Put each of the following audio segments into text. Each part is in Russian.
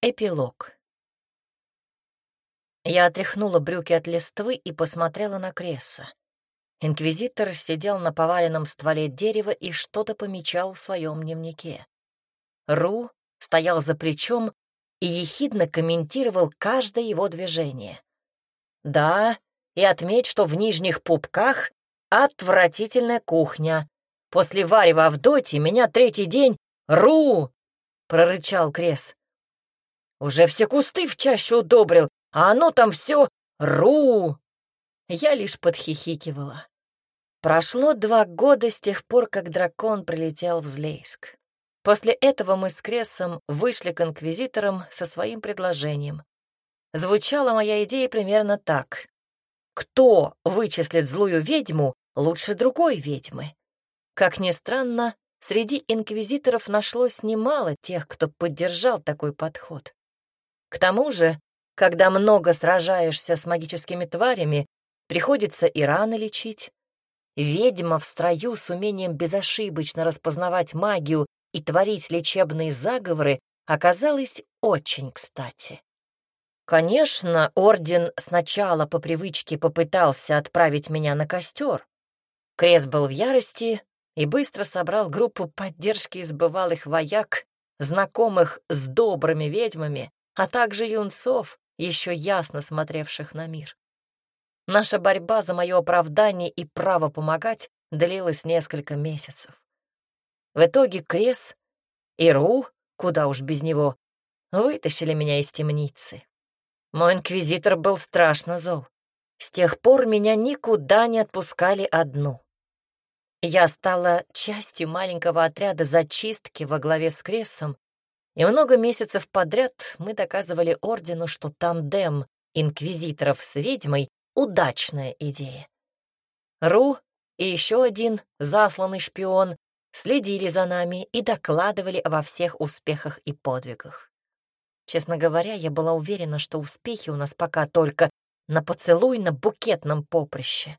Эпилог. Я отряхнула брюки от листвы и посмотрела на Кресса. Инквизитор сидел на поваленном стволе дерева и что-то помечал в своем дневнике. Ру стоял за плечом и ехидно комментировал каждое его движение. «Да, и отметь, что в нижних пупках отвратительная кухня. После варева Авдотьи меня третий день... Ру!» — прорычал Кресс. Уже все кусты в чаще удобрил, а оно там все ру. Я лишь подхихикивала. Прошло два года с тех пор, как дракон прилетел в Злейск. После этого мы с Крессом вышли к инквизиторам со своим предложением. Звучала моя идея примерно так. Кто вычислит злую ведьму лучше другой ведьмы? Как ни странно, среди инквизиторов нашлось немало тех, кто поддержал такой подход. К тому же, когда много сражаешься с магическими тварями, приходится и раны лечить. Ведьма в строю с умением безошибочно распознавать магию и творить лечебные заговоры оказалась очень кстати. Конечно, орден сначала по привычке попытался отправить меня на костер. Крест был в ярости и быстро собрал группу поддержки из бывалых вояк, знакомых с добрыми ведьмами, а также юнцов, еще ясно смотревших на мир. Наша борьба за мое оправдание и право помогать длилась несколько месяцев. В итоге Крес и Ру, куда уж без него, вытащили меня из темницы. Мой инквизитор был страшно зол. С тех пор меня никуда не отпускали одну. Я стала частью маленького отряда зачистки во главе с Кресом и много месяцев подряд мы доказывали ордену, что тандем инквизиторов с ведьмой — удачная идея. Ру и еще один засланный шпион следили за нами и докладывали обо всех успехах и подвигах. Честно говоря, я была уверена, что успехи у нас пока только на поцелуй на букетном поприще.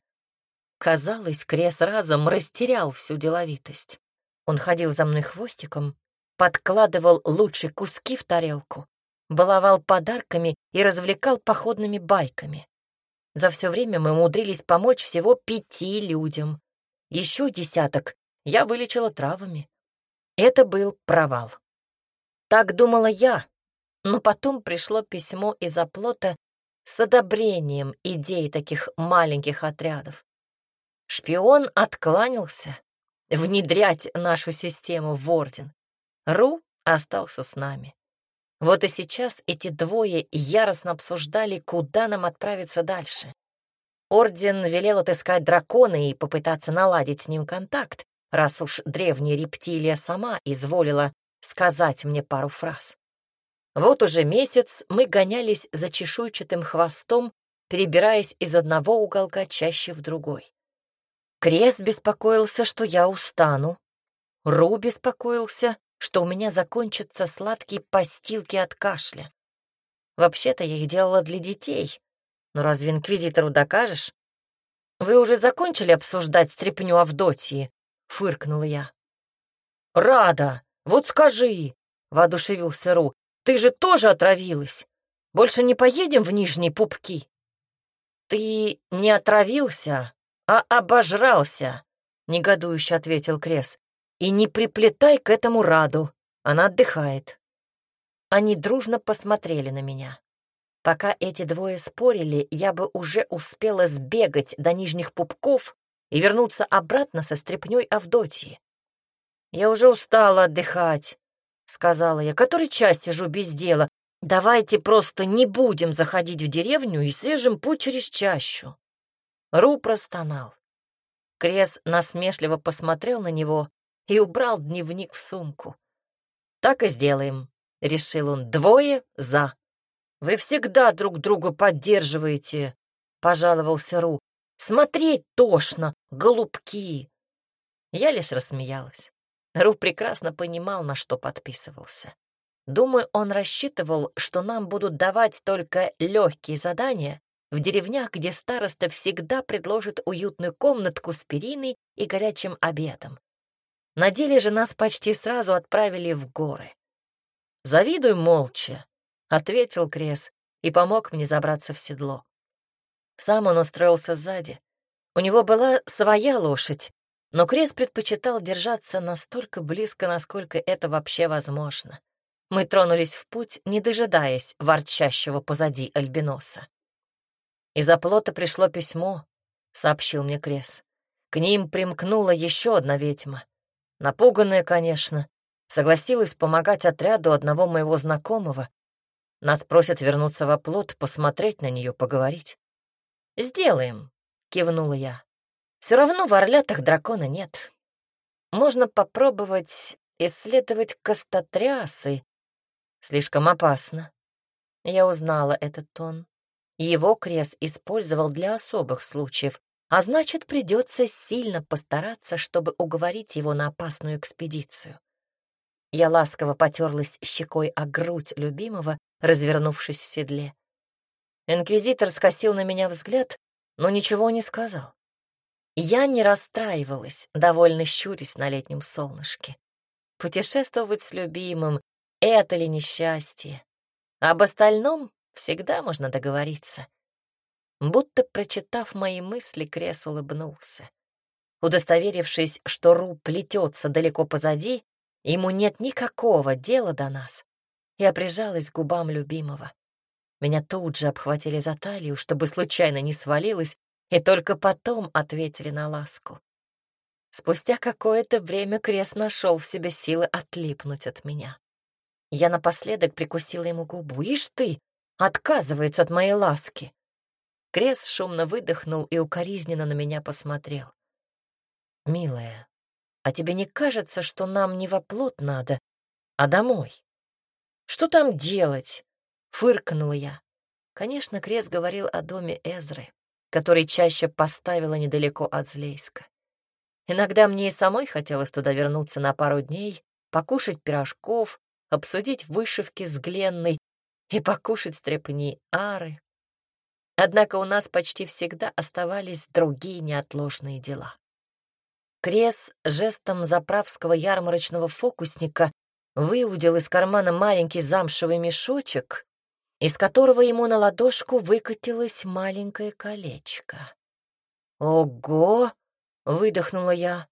Казалось, Крес разом растерял всю деловитость. Он ходил за мной хвостиком, подкладывал лучшие куски в тарелку, баловал подарками и развлекал походными байками. За все время мы умудрились помочь всего пяти людям. Еще десяток я вылечила травами. Это был провал. Так думала я, но потом пришло письмо из оплота с одобрением идеи таких маленьких отрядов. Шпион откланялся внедрять нашу систему в Орден. Ру остался с нами. Вот и сейчас эти двое яростно обсуждали, куда нам отправиться дальше. Орден велел отыскать дракона и попытаться наладить с ним контакт, раз уж древняя рептилия сама изволила сказать мне пару фраз. Вот уже месяц мы гонялись за чешуйчатым хвостом, перебираясь из одного уголка чаще в другой. Крест беспокоился, что я устану. Ру беспокоился, что у меня закончатся сладкие постилки от кашля. Вообще-то я их делала для детей. Но разве инквизитору докажешь? Вы уже закончили обсуждать стряпню Авдотьи? Фыркнула я. Рада, вот скажи, воодушевился Ру, ты же тоже отравилась. Больше не поедем в Нижние Пупки? Ты не отравился, а обожрался, негодующе ответил Крес. И не приплетай к этому Раду, она отдыхает. Они дружно посмотрели на меня. Пока эти двое спорили, я бы уже успела сбегать до нижних пупков и вернуться обратно со стряпнёй Авдотьи. «Я уже устала отдыхать», — сказала я, — «который час сижу без дела. Давайте просто не будем заходить в деревню и срежем путь через чащу». Ру простонал. Крес насмешливо посмотрел на него, и убрал дневник в сумку. «Так и сделаем», — решил он. «Двое за». «Вы всегда друг друга поддерживаете», — пожаловался Ру. «Смотреть тошно, голубки». Я лишь рассмеялась. Ру прекрасно понимал, на что подписывался. Думаю, он рассчитывал, что нам будут давать только легкие задания в деревнях, где староста всегда предложит уютную комнатку с периной и горячим обедом. На деле же нас почти сразу отправили в горы. Завидуй молча. — ответил Крес и помог мне забраться в седло. Сам он устроился сзади. У него была своя лошадь, но Крес предпочитал держаться настолько близко, насколько это вообще возможно. Мы тронулись в путь, не дожидаясь ворчащего позади альбиноса. Из оплота пришло письмо, — сообщил мне Крес. К ним примкнула еще одна ведьма. Напуганная, конечно, согласилась помогать отряду одного моего знакомого. Нас просят вернуться в оплот, посмотреть на нее, поговорить. «Сделаем», — кивнула я. Все равно в орлятах дракона нет. Можно попробовать исследовать костотрясы. Слишком опасно. Я узнала этот тон. Его крест использовал для особых случаев, а значит, придется сильно постараться, чтобы уговорить его на опасную экспедицию. Я ласково потерлась щекой о грудь любимого, развернувшись в седле. Инквизитор скосил на меня взгляд, но ничего не сказал. Я не расстраивалась, довольно щурясь на летнем солнышке. Путешествовать с любимым — это ли несчастье? Об остальном всегда можно договориться. Будто прочитав мои мысли, Крес улыбнулся. Удостоверившись, что Ру плетется далеко позади, ему нет никакого дела до нас, я прижалась к губам любимого. Меня тут же обхватили за талию, чтобы случайно не свалилась, и только потом ответили на ласку. Спустя какое-то время Крес нашел в себе силы отлипнуть от меня. Я напоследок прикусила ему губу. «Ишь ты! Отказывается от моей ласки!» Крес шумно выдохнул и укоризненно на меня посмотрел. «Милая, а тебе не кажется, что нам не в оплот надо, а домой?» «Что там делать?» — фыркнула я. Конечно, Крес говорил о доме Эзры который чаще поставила недалеко от Злейска. Иногда мне и самой хотелось туда вернуться на пару дней, покушать пирожков, обсудить вышивки с Гленной и покушать стрепни ары. Однако у нас почти всегда оставались другие неотложные дела. Крес жестом заправского ярмарочного фокусника выудил из кармана маленький замшевый мешочек из которого ему на ладошку выкатилось маленькое колечко. «Ого!» — выдохнула я.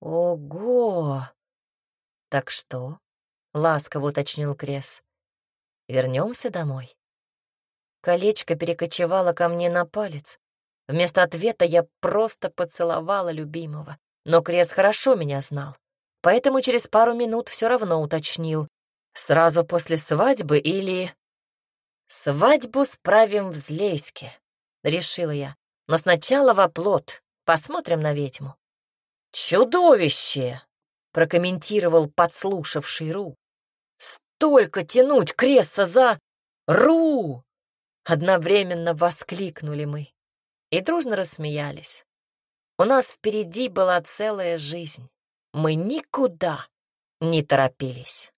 «Ого!» «Так что?» — ласково уточнил Крес. «Вернемся домой?» Колечко перекочевало ко мне на палец. Вместо ответа я просто поцеловала любимого. Но Крес хорошо меня знал, поэтому через пару минут все равно уточнил. Сразу после свадьбы или «Свадьбу справим в Злейске», — решила я. «Но сначала в оплот. Посмотрим на ведьму». «Чудовище!» — прокомментировал подслушавший Ру. «Столько тянуть кресса за... Ру!» Одновременно воскликнули мы и дружно рассмеялись. У нас впереди была целая жизнь. Мы никуда не торопились.